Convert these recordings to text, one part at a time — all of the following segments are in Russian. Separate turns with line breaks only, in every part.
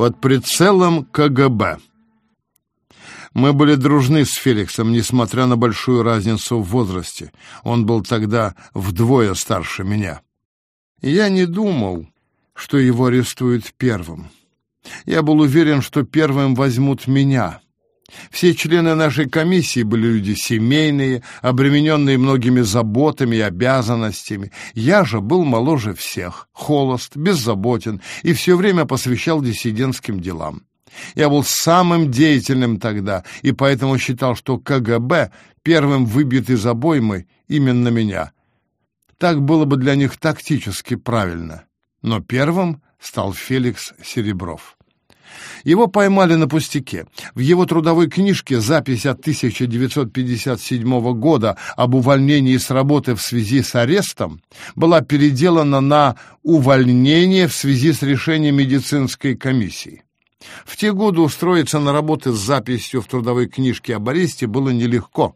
под прицелом КГБ. Мы были дружны с Феликсом, несмотря на большую разницу в возрасте. Он был тогда вдвое старше меня. Я не думал, что его арестуют первым. Я был уверен, что первым возьмут меня. Все члены нашей комиссии были люди семейные, обремененные многими заботами и обязанностями. Я же был моложе всех, холост, беззаботен и все время посвящал диссидентским делам. Я был самым деятельным тогда, и поэтому считал, что КГБ первым выбьет из обоймы именно меня. Так было бы для них тактически правильно. Но первым стал Феликс Серебров. Его поймали на пустяке. В его трудовой книжке запись от 1957 года об увольнении с работы в связи с арестом была переделана на «увольнение в связи с решением медицинской комиссии». В те годы устроиться на работу с записью в трудовой книжке об аресте было нелегко.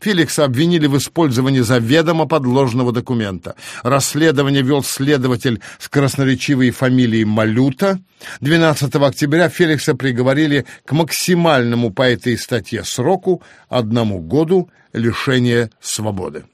Феликса обвинили в использовании заведомо подложного документа. Расследование вел следователь с красноречивой фамилией Малюта. 12 октября Феликса приговорили к максимальному по этой статье сроку одному году лишения свободы.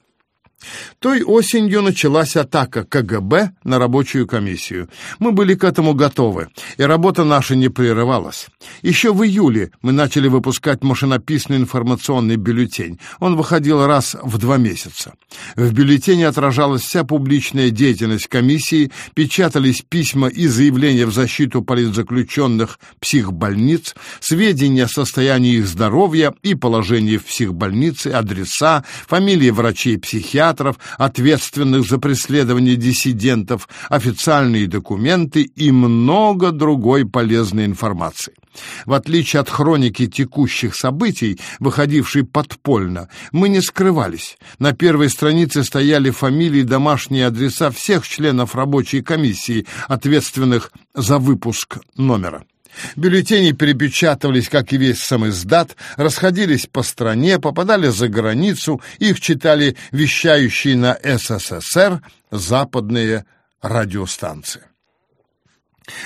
Той осенью началась атака КГБ на рабочую комиссию. Мы были к этому готовы, и работа наша не прерывалась. Еще в июле мы начали выпускать машинописный информационный бюллетень. Он выходил раз в два месяца. В бюллетене отражалась вся публичная деятельность комиссии, печатались письма и заявления в защиту политзаключенных психбольниц, сведения о состоянии их здоровья и положении в психбольнице, адреса, фамилии врачей-психиатров, психиатров, ответственных за преследование диссидентов, официальные документы и много другой полезной информации. В отличие от хроники текущих событий, выходившей подпольно, мы не скрывались. На первой странице стояли фамилии и домашние адреса всех членов рабочей комиссии, ответственных за выпуск номера. Бюллетени перепечатывались, как и весь сам издат, расходились по стране, попадали за границу, их читали вещающие на СССР западные радиостанции.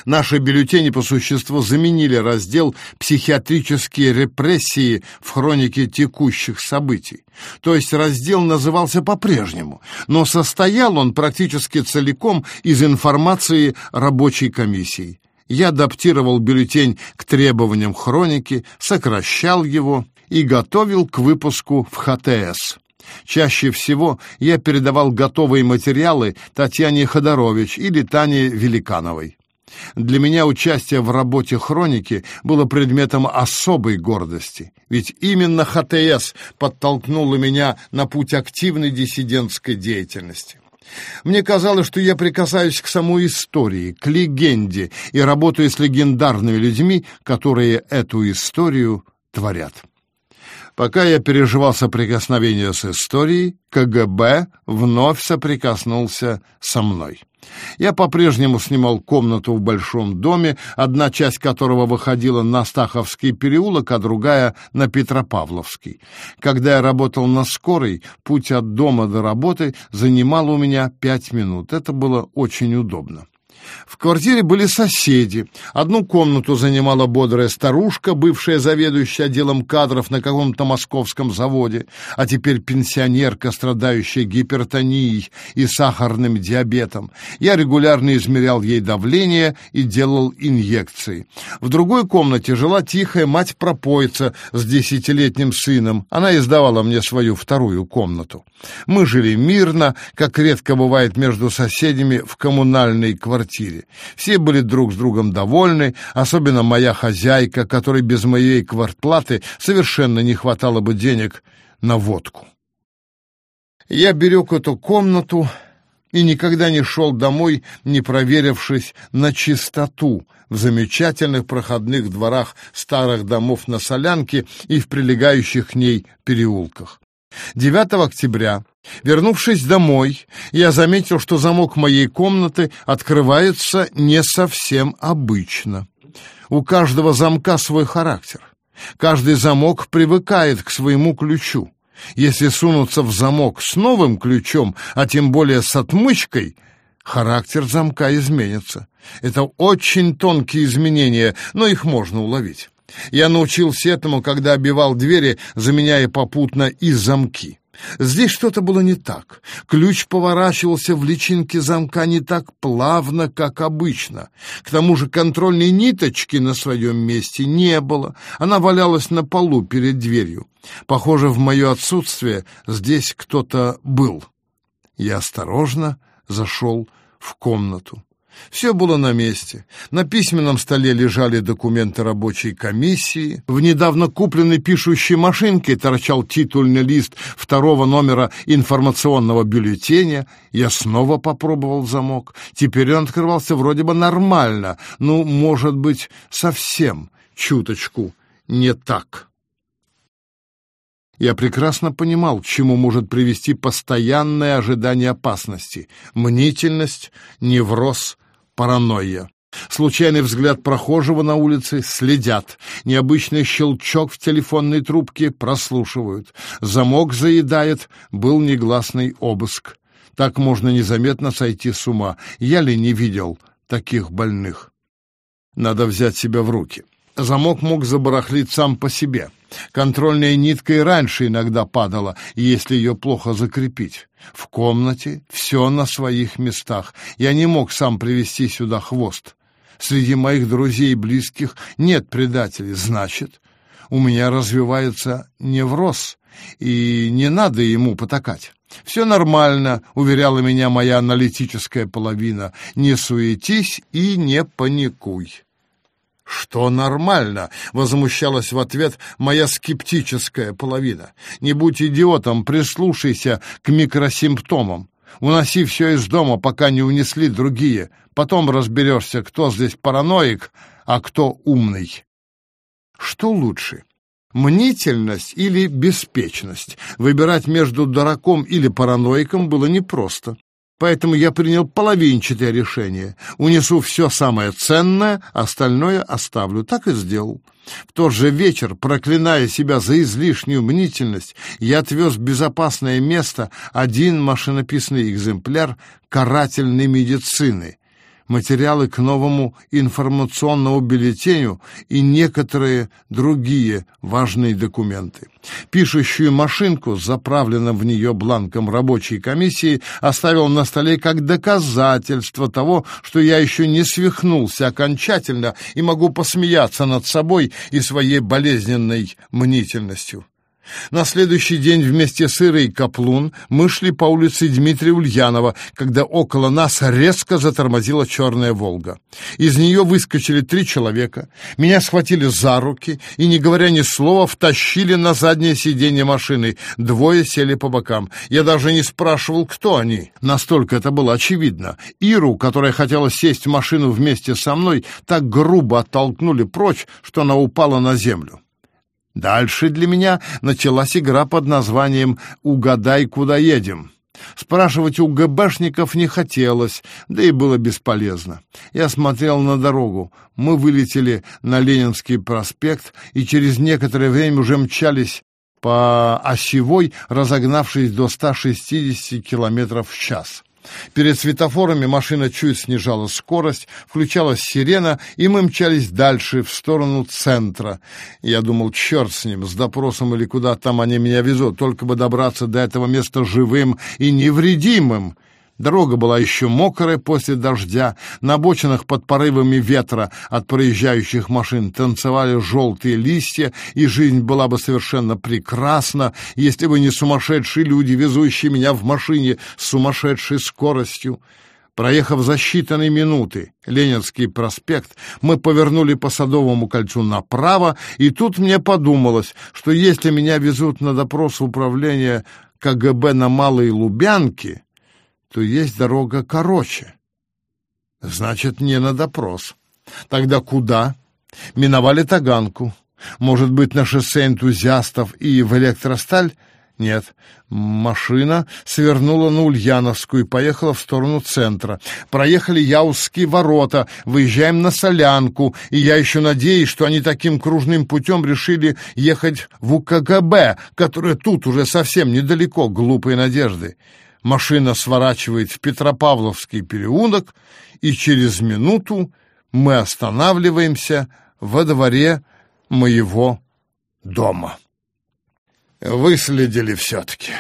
Наши бюллетени по существу заменили раздел «Психиатрические репрессии» в хронике текущих событий. То есть раздел назывался по-прежнему, но состоял он практически целиком из информации рабочей комиссии я адаптировал бюллетень к требованиям хроники, сокращал его и готовил к выпуску в ХТС. Чаще всего я передавал готовые материалы Татьяне Ходорович или Тане Великановой. Для меня участие в работе хроники было предметом особой гордости, ведь именно ХТС подтолкнуло меня на путь активной диссидентской деятельности. Мне казалось, что я прикасаюсь к самой истории, к легенде и работаю с легендарными людьми, которые эту историю творят. Пока я переживал соприкосновение с историей, КГБ вновь соприкоснулся со мной. Я по-прежнему снимал комнату в большом доме, одна часть которого выходила на Стаховский переулок, а другая — на Петропавловский. Когда я работал на скорой, путь от дома до работы занимал у меня пять минут. Это было очень удобно. В квартире были соседи. Одну комнату занимала бодрая старушка, бывшая заведующая отделом кадров на каком-то московском заводе, а теперь пенсионерка, страдающая гипертонией и сахарным диабетом. Я регулярно измерял ей давление и делал инъекции. В другой комнате жила тихая мать-пропойца с десятилетним сыном. Она издавала мне свою вторую комнату. Мы жили мирно, как редко бывает между соседями в коммунальной квартире квартире. Все были друг с другом довольны, особенно моя хозяйка, которой без моей квартплаты совершенно не хватало бы денег на водку. Я берег эту комнату и никогда не шел домой, не проверившись на чистоту в замечательных проходных дворах старых домов на Солянке и в прилегающих к ней переулках. 9 октября, вернувшись домой, я заметил, что замок моей комнаты открывается не совсем обычно. У каждого замка свой характер. Каждый замок привыкает к своему ключу. Если сунуться в замок с новым ключом, а тем более с отмычкой, характер замка изменится. Это очень тонкие изменения, но их можно уловить. Я научился этому, когда обивал двери, заменяя попутно и замки. Здесь что-то было не так. Ключ поворачивался в личинке замка не так плавно, как обычно. К тому же контрольной ниточки на своем месте не было. Она валялась на полу перед дверью. Похоже, в мое отсутствие здесь кто-то был. Я осторожно зашел в комнату. Все было на месте. На письменном столе лежали документы рабочей комиссии. В недавно купленной пишущей машинке торчал титульный лист второго номера информационного бюллетеня. Я снова попробовал замок. Теперь он открывался вроде бы нормально. Ну, может быть, совсем чуточку не так. Я прекрасно понимал, к чему может привести постоянное ожидание опасности. Мнительность, невроз, паранойя. Случайный взгляд прохожего на улице следят. Необычный щелчок в телефонной трубке прослушивают. Замок заедает, был негласный обыск. Так можно незаметно сойти с ума. Я ли не видел таких больных? Надо взять себя в руки. Замок мог забарахлить сам по себе. Контрольная нитка и раньше иногда падала, если ее плохо закрепить. В комнате все на своих местах. Я не мог сам привести сюда хвост. Среди моих друзей и близких нет предателей. Значит, у меня развивается невроз, и не надо ему потакать. «Все нормально», — уверяла меня моя аналитическая половина. «Не суетись и не паникуй». «Что нормально?» — возмущалась в ответ моя скептическая половина. «Не будь идиотом, прислушайся к микросимптомам. Уноси все из дома, пока не унесли другие. Потом разберешься, кто здесь параноик, а кто умный». Что лучше? Мнительность или беспечность? Выбирать между дураком или параноиком было непросто. Поэтому я принял половинчатое решение. Унесу все самое ценное, остальное оставлю. Так и сделал. В тот же вечер, проклиная себя за излишнюю мнительность, я отвез в безопасное место один машинописный экземпляр карательной медицины, материалы к новому информационному бюллетеню и некоторые другие важные документы. Пишущую машинку с заправленным в нее бланком рабочей комиссии оставил на столе как доказательство того, что я еще не свихнулся окончательно и могу посмеяться над собой и своей болезненной мнительностью. На следующий день вместе с Ирой Каплун мы шли по улице Дмитрия Ульянова, когда около нас резко затормозила черная «Волга». Из нее выскочили три человека, меня схватили за руки и, не говоря ни слова, втащили на заднее сиденье машины. Двое сели по бокам. Я даже не спрашивал, кто они. Настолько это было очевидно. Иру, которая хотела сесть в машину вместе со мной, так грубо оттолкнули прочь, что она упала на землю. Дальше для меня началась игра под названием «Угадай, куда едем». Спрашивать у ГБшников не хотелось, да и было бесполезно. Я смотрел на дорогу. Мы вылетели на Ленинский проспект и через некоторое время уже мчались по осевой, разогнавшись до 160 километров в час. Перед светофорами машина чуть снижала скорость, включалась сирена, и мы мчались дальше, в сторону центра. Я думал, черт с ним, с допросом или куда там они меня везут, только бы добраться до этого места живым и невредимым. Дорога была еще мокрая после дождя, на обочинах под порывами ветра от проезжающих машин танцевали желтые листья, и жизнь была бы совершенно прекрасна, если бы не сумасшедшие люди, везущие меня в машине с сумасшедшей скоростью. Проехав за считанные минуты Ленинский проспект, мы повернули по Садовому кольцу направо, и тут мне подумалось, что если меня везут на допрос управления КГБ на Малой Лубянке, то есть дорога короче. Значит, не на допрос. Тогда куда? Миновали Таганку. Может быть, на шоссе энтузиастов и в электросталь? Нет. Машина свернула на Ульяновскую и поехала в сторону центра. Проехали Яузские ворота, выезжаем на Солянку, и я еще надеюсь, что они таким кружным путем решили ехать в УКГБ, которое тут уже совсем недалеко, глупые надежды. Машина сворачивает в Петропавловский переулок, и через минуту мы останавливаемся во дворе моего дома. Выследили все-таки.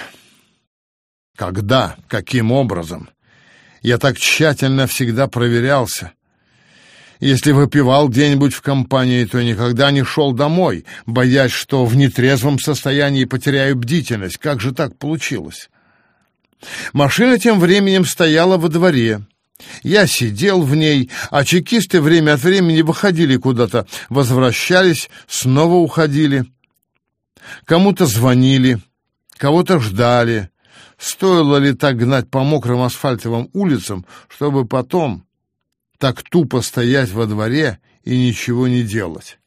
Когда? Каким образом? Я так тщательно всегда проверялся. Если выпивал где-нибудь в компании, то никогда не шел домой, боясь, что в нетрезвом состоянии потеряю бдительность. Как же так получилось? Машина тем временем стояла во дворе. Я сидел в ней, а чекисты время от времени выходили куда-то, возвращались, снова уходили. Кому-то звонили, кого-то ждали. Стоило ли так гнать по мокрым асфальтовым улицам, чтобы потом так тупо стоять во дворе и ничего не делать?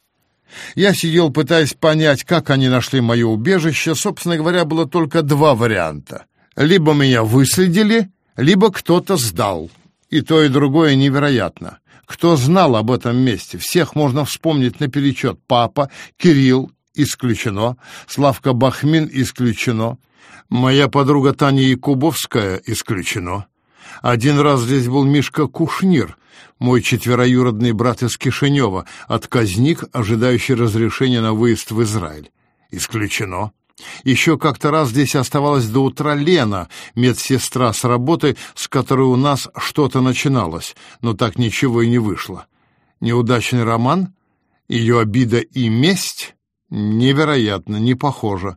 Я сидел, пытаясь понять, как они нашли мое убежище. Собственно говоря, было только два варианта. Либо меня выследили, либо кто-то сдал. И то, и другое невероятно. Кто знал об этом месте? Всех можно вспомнить наперечет. Папа, Кирилл, исключено. Славка Бахмин, исключено. Моя подруга Таня Якубовская, исключено. Один раз здесь был Мишка Кушнир, мой четвероюродный брат из Кишинева, отказник, ожидающий разрешения на выезд в Израиль. Исключено. Еще как-то раз здесь оставалась до утра Лена, медсестра с работы, с которой у нас что-то начиналось, но так ничего и не вышло. Неудачный роман? Ее обида и месть? Невероятно, не похоже.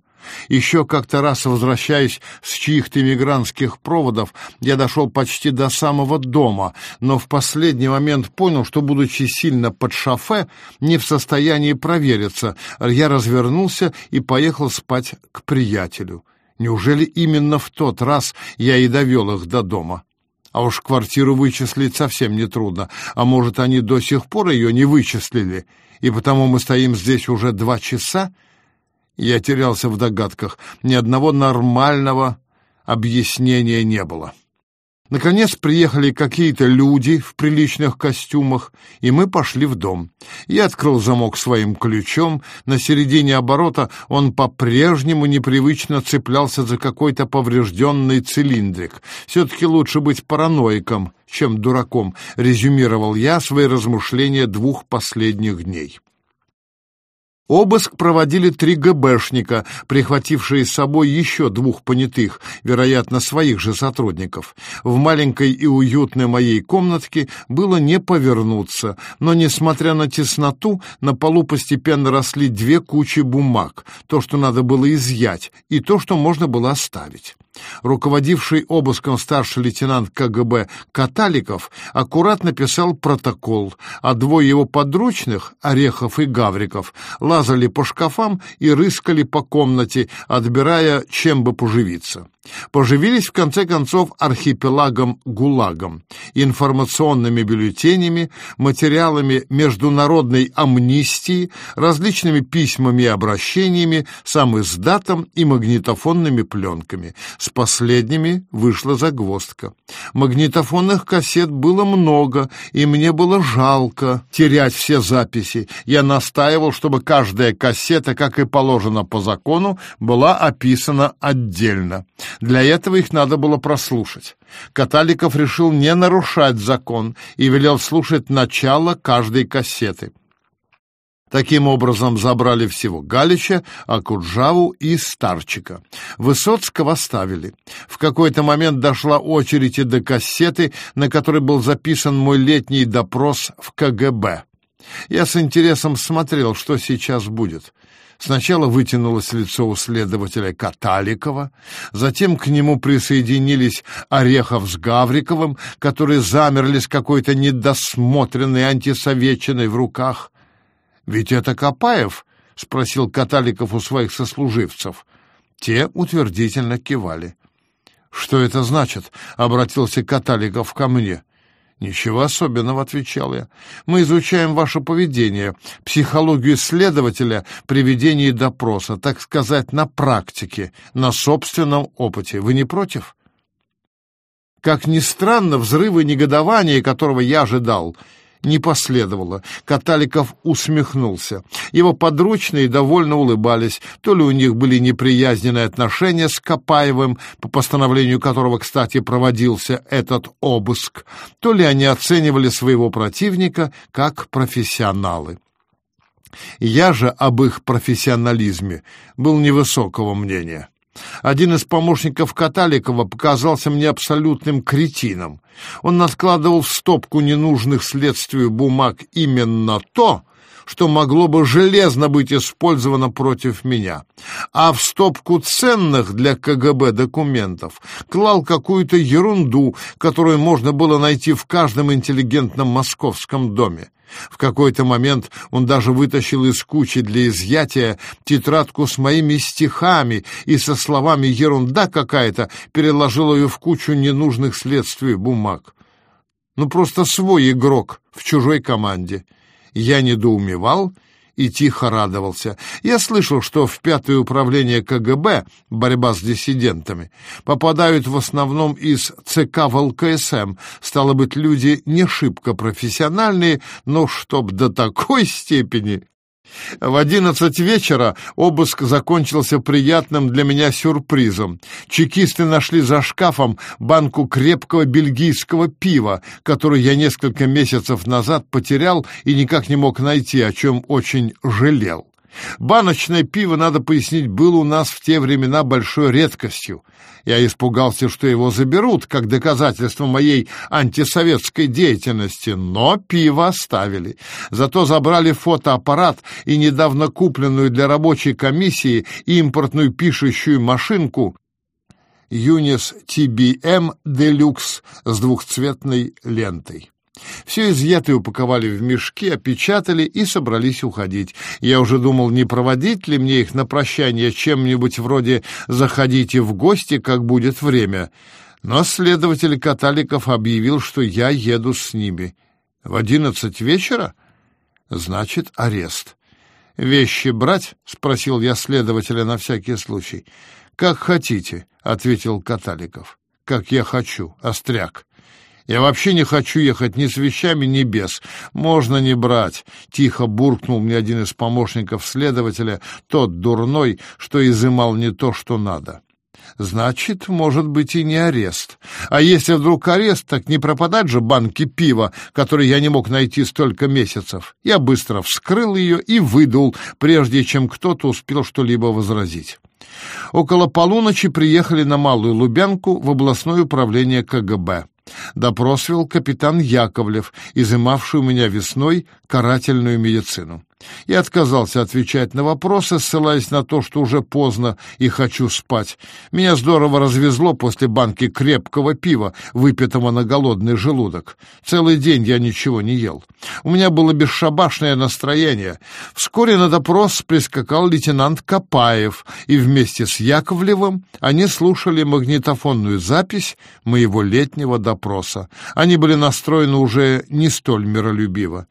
Еще как-то раз, возвращаясь с чьих-то мигрантских проводов, я дошел почти до самого дома, но в последний момент понял, что, будучи сильно под шофе, не в состоянии провериться. Я развернулся и поехал спать к приятелю. Неужели именно в тот раз я и довел их до дома? А уж квартиру вычислить совсем нетрудно. А может, они до сих пор ее не вычислили, и потому мы стоим здесь уже два часа? Я терялся в догадках. Ни одного нормального объяснения не было. Наконец приехали какие-то люди в приличных костюмах, и мы пошли в дом. Я открыл замок своим ключом. На середине оборота он по-прежнему непривычно цеплялся за какой-то поврежденный цилиндрик. Все-таки лучше быть параноиком, чем дураком, резюмировал я свои размышления двух последних дней. Обыск проводили три ГБшника, прихватившие с собой еще двух понятых, вероятно, своих же сотрудников. В маленькой и уютной моей комнатке было не повернуться, но, несмотря на тесноту, на полу постепенно росли две кучи бумаг, то, что надо было изъять, и то, что можно было оставить. Руководивший обыском старший лейтенант КГБ Каталиков аккуратно писал протокол, а двое его подручных, Орехов и Гавриков, лазали по шкафам и рыскали по комнате, отбирая, чем бы поживиться. Поживились, в конце концов, архипелагом-гулагом, информационными бюллетенями, материалами международной амнистии, различными письмами и обращениями, сам издатом и магнитофонными пленками. С последними вышла загвоздка. Магнитофонных кассет было много, и мне было жалко терять все записи. Я настаивал, чтобы каждая кассета, как и положено по закону, была описана отдельно. Для этого их надо было прослушать. Каталиков решил не нарушать закон и велел слушать начало каждой кассеты. Таким образом забрали всего Галича, Акуджаву и Старчика. Высоцкого оставили. В какой-то момент дошла очередь и до кассеты, на которой был записан мой летний допрос в КГБ. Я с интересом смотрел, что сейчас будет. Сначала вытянулось лицо у следователя Каталикова, затем к нему присоединились Орехов с Гавриковым, которые замерли с какой-то недосмотренной антисоветчиной в руках. «Ведь это Копаев?» — спросил Каталиков у своих сослуживцев. Те утвердительно кивали. «Что это значит?» — обратился Каталиков ко мне. «Ничего особенного», — отвечал я. «Мы изучаем ваше поведение, психологию следователя при ведении допроса, так сказать, на практике, на собственном опыте. Вы не против?» Как ни странно, взрывы негодования, которого я ожидал, не последовало. Каталиков усмехнулся. Его подручные довольно улыбались. То ли у них были неприязненные отношения с Копаевым, по постановлению которого, кстати, проводился этот обыск, то ли они оценивали своего противника как профессионалы. Я же об их профессионализме был невысокого мнения. Один из помощников Каталикова показался мне абсолютным кретином. Он надкладывал в стопку ненужных следствию бумаг именно то, что могло бы железно быть использовано против меня, а в стопку ценных для КГБ документов клал какую-то ерунду, которую можно было найти в каждом интеллигентном московском доме. В какой-то момент он даже вытащил из кучи для изъятия тетрадку с моими стихами и со словами «ерунда какая-то» переложил ее в кучу ненужных следствий бумаг. Ну, просто свой игрок в чужой команде. Я недоумевал и тихо радовался. Я слышал, что в пятое управление КГБ, борьба с диссидентами, попадают в основном из ЦК ВЛКСМ, стало быть, люди не шибко профессиональные, но чтоб до такой степени... В одиннадцать вечера обыск закончился приятным для меня сюрпризом. Чекисты нашли за шкафом банку крепкого бельгийского пива, которую я несколько месяцев назад потерял и никак не мог найти, о чем очень жалел. Баночное пиво, надо пояснить, было у нас в те времена большой редкостью. Я испугался, что его заберут, как доказательство моей антисоветской деятельности, но пиво оставили. Зато забрали фотоаппарат и недавно купленную для рабочей комиссии импортную пишущую машинку Юнис TBM Deluxe с двухцветной лентой. Все изъятое упаковали в мешки, опечатали и собрались уходить. Я уже думал, не проводить ли мне их на прощание чем-нибудь вроде «заходите в гости, как будет время». Но следователь Каталиков объявил, что я еду с ними. В одиннадцать вечера? Значит, арест. «Вещи брать?» — спросил я следователя на всякий случай. «Как хотите», — ответил Каталиков. «Как я хочу, остряк». Я вообще не хочу ехать ни с вещами, ни без. Можно не брать. Тихо буркнул мне один из помощников следователя, тот дурной, что изымал не то, что надо. Значит, может быть и не арест. А если вдруг арест, так не пропадать же банки пива, которые я не мог найти столько месяцев. Я быстро вскрыл ее и выдул, прежде чем кто-то успел что-либо возразить. Около полуночи приехали на Малую Лубянку в областное управление КГБ. Допрос вел капитан Яковлев, изымавший у меня весной карательную медицину. Я отказался отвечать на вопросы, ссылаясь на то, что уже поздно и хочу спать. Меня здорово развезло после банки крепкого пива, выпитого на голодный желудок. Целый день я ничего не ел. У меня было бесшабашное настроение. Вскоре на допрос прискакал лейтенант Копаев, и вместе с Яковлевым они слушали магнитофонную запись моего летнего допроса. Они были настроены уже не столь миролюбиво.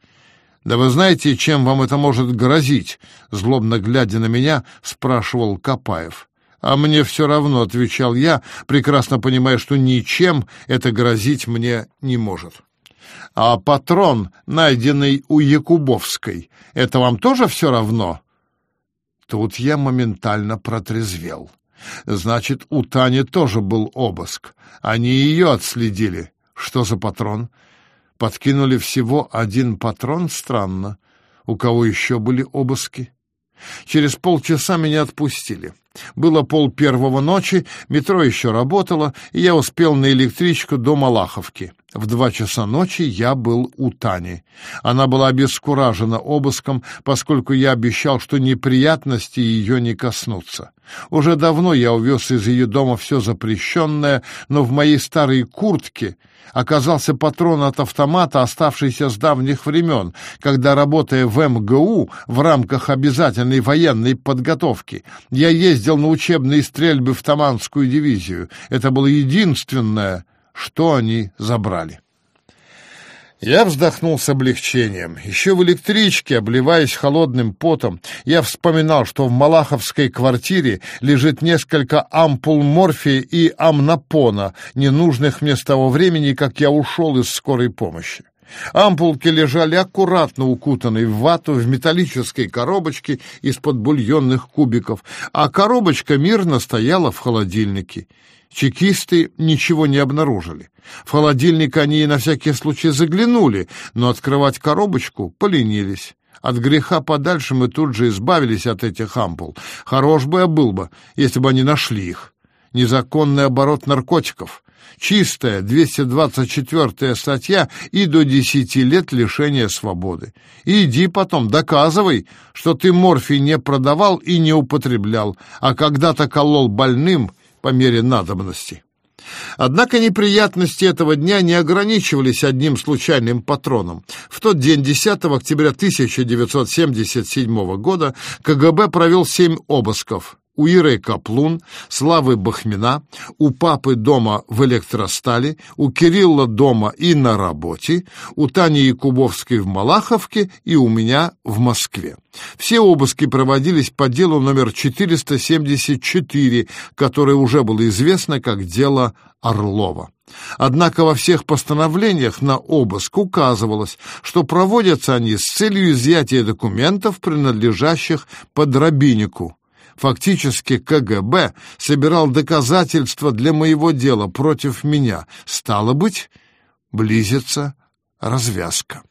«Да вы знаете, чем вам это может грозить?» — злобно глядя на меня, спрашивал Копаев. «А мне все равно», — отвечал я, прекрасно понимая, что ничем это грозить мне не может. «А патрон, найденный у Якубовской, это вам тоже все равно?» Тут я моментально протрезвел. Значит, у Тани тоже был обыск. Они ее отследили. Что за патрон? Подкинули всего один патрон, странно. У кого еще были обыски? Через полчаса меня отпустили. Было пол первого ночи, метро еще работало, и я успел на электричку до Малаховки. В два часа ночи я был у Тани. Она была обескуражена обыском, поскольку я обещал, что неприятности ее не коснутся. Уже давно я увез из ее дома все запрещенное, но в моей старой куртке оказался патрон от автомата, оставшийся с давних времен, когда, работая в МГУ в рамках обязательной военной подготовки, я ездил на учебные стрельбы в Таманскую дивизию. Это было единственное, что они забрали. Я вздохнул с облегчением. Еще в электричке, обливаясь холодным потом, я вспоминал, что в Малаховской квартире лежит несколько ампул морфия и амнопона, ненужных мне с того времени, как я ушел из скорой помощи. Ампулки лежали аккуратно укутанные в вату в металлической коробочке из-под бульонных кубиков, а коробочка мирно стояла в холодильнике. Чекисты ничего не обнаружили. В холодильник они на всякий случай заглянули, но открывать коробочку поленились. От греха подальше мы тут же избавились от этих ампул. Хорош бы я был бы, если бы они нашли их. Незаконный оборот наркотиков. Чистая 224 статья и до 10 лет лишения свободы. иди потом, доказывай, что ты морфий не продавал и не употреблял, а когда-то колол больным по мере надобности. Однако неприятности этого дня не ограничивались одним случайным патроном. В тот день, 10 октября 1977 года, КГБ провел семь обысков у Иры Каплун, Славы Бахмина, у папы дома в электростале, у Кирилла дома и на работе, у Тани Якубовской в Малаховке и у меня в Москве. Все обыски проводились по делу номер 474, которое уже было известно как дело Орлова. Однако во всех постановлениях на обыск указывалось, что проводятся они с целью изъятия документов, принадлежащих подробиннику, Фактически КГБ собирал доказательства для моего дела против меня. Стало быть, близится развязка.